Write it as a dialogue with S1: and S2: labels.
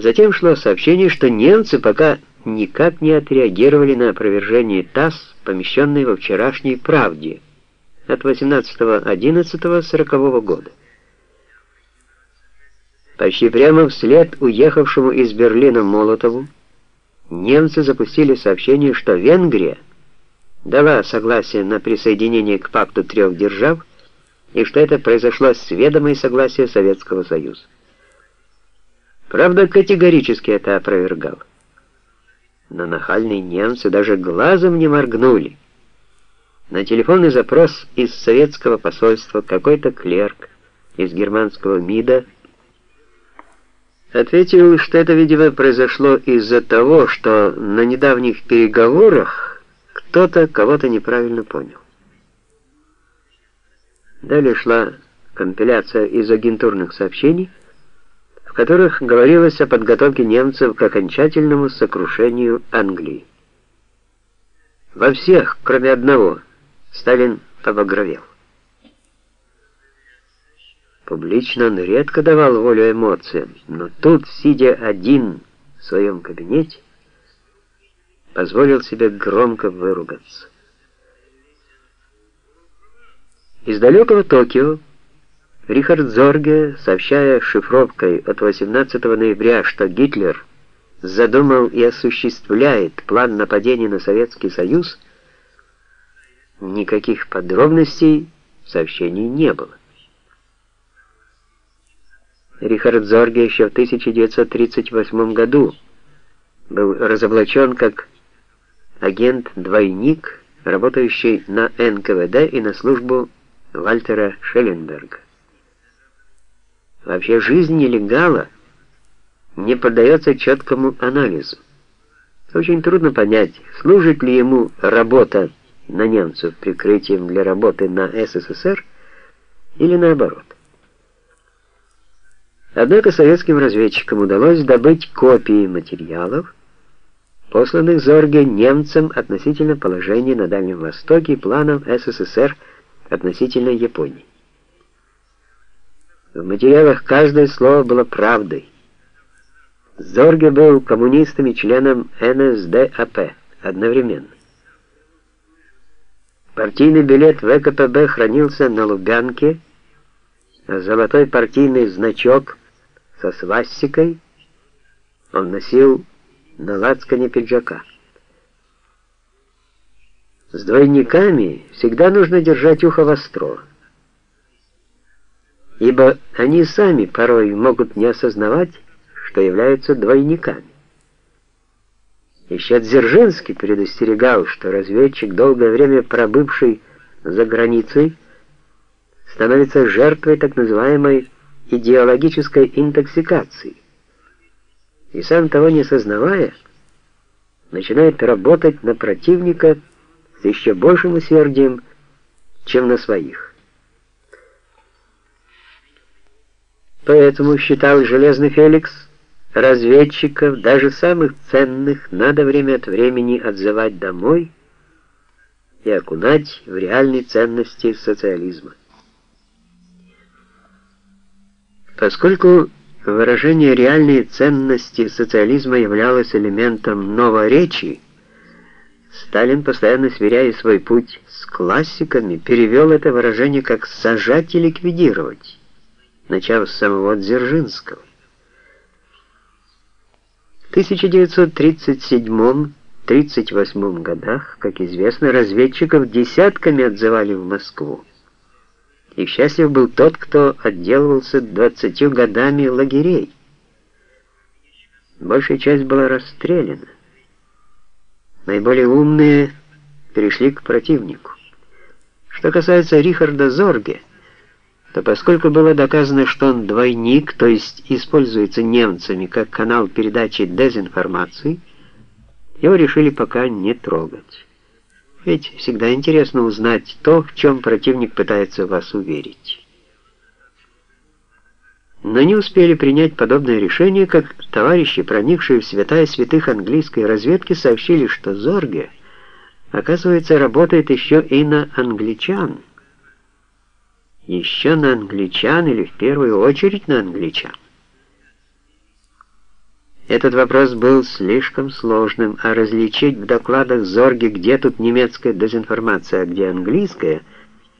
S1: Затем шло сообщение, что немцы пока никак не отреагировали на опровержение ТАСС, помещенной во вчерашней «Правде» от 18.11.40 года. Почти прямо вслед уехавшему из Берлина Молотову немцы запустили сообщение, что Венгрия дала согласие на присоединение к пакту трех держав и что это произошло с ведома и согласия Советского Союза. Правда, категорически это опровергал. Но нахальные немцы даже глазом не моргнули. На телефонный запрос из советского посольства какой-то клерк из германского МИДа ответил, что это, видимо, произошло из-за того, что на недавних переговорах кто-то кого-то неправильно понял. Далее шла компиляция из агентурных сообщений, которых говорилось о подготовке немцев к окончательному сокрушению Англии. Во всех, кроме одного, Сталин побагровел. Публично он редко давал волю эмоциям, но тут, сидя один в своем кабинете, позволил себе громко выругаться. Из далекого Токио Рихард Зорге, сообщая шифровкой от 18 ноября, что Гитлер задумал и осуществляет план нападения на Советский Союз, никаких подробностей в сообщении не было. Рихард Зорге еще в 1938 году был разоблачен как агент-двойник, работающий на НКВД и на службу Вальтера Шелленберга. Вообще жизнь нелегала не поддается четкому анализу. Очень трудно понять, служит ли ему работа на немцев прикрытием для работы на СССР или наоборот. Однако советским разведчикам удалось добыть копии материалов, посланных Зорге немцам относительно положения на Дальнем Востоке и планов СССР относительно Японии. В материалах каждое слово было правдой. Зорге был коммунистом и членом НСДАП одновременно. Партийный билет ВКПБ хранился на Лубянке, а золотой партийный значок со свастикой он носил на лацкане пиджака. С двойниками всегда нужно держать ухо востро ибо они сами порой могут не осознавать, что являются двойниками. Еще Дзержинский предостерегал, что разведчик, долгое время пробывший за границей, становится жертвой так называемой идеологической интоксикации. И сам того не сознавая, начинает работать на противника с еще большим усердием, чем на своих. Поэтому, считал Железный Феликс, разведчиков, даже самых ценных, надо время от времени отзывать домой и окунать в реальные ценности социализма. Поскольку выражение реальной ценности социализма являлось элементом новоречий, Сталин, постоянно сверяя свой путь с классиками, перевел это выражение как «сажать и ликвидировать» начав с самого Дзержинского. В 1937-38 годах, как известно, разведчиков десятками отзывали в Москву. И счастлив был тот, кто отделывался 20 годами лагерей. Большая часть была расстреляна. Наиболее умные перешли к противнику. Что касается Рихарда Зорге, то поскольку было доказано, что он двойник, то есть используется немцами как канал передачи дезинформации, его решили пока не трогать. Ведь всегда интересно узнать то, в чем противник пытается вас уверить. Но не успели принять подобное решение, как товарищи, проникшие в святая святых английской разведки, сообщили, что Зорге, оказывается, работает еще и на англичан еще на англичан или в первую очередь на англичан. Этот вопрос был слишком сложным, а различить в докладах Зорги, где тут немецкая дезинформация, а где английская –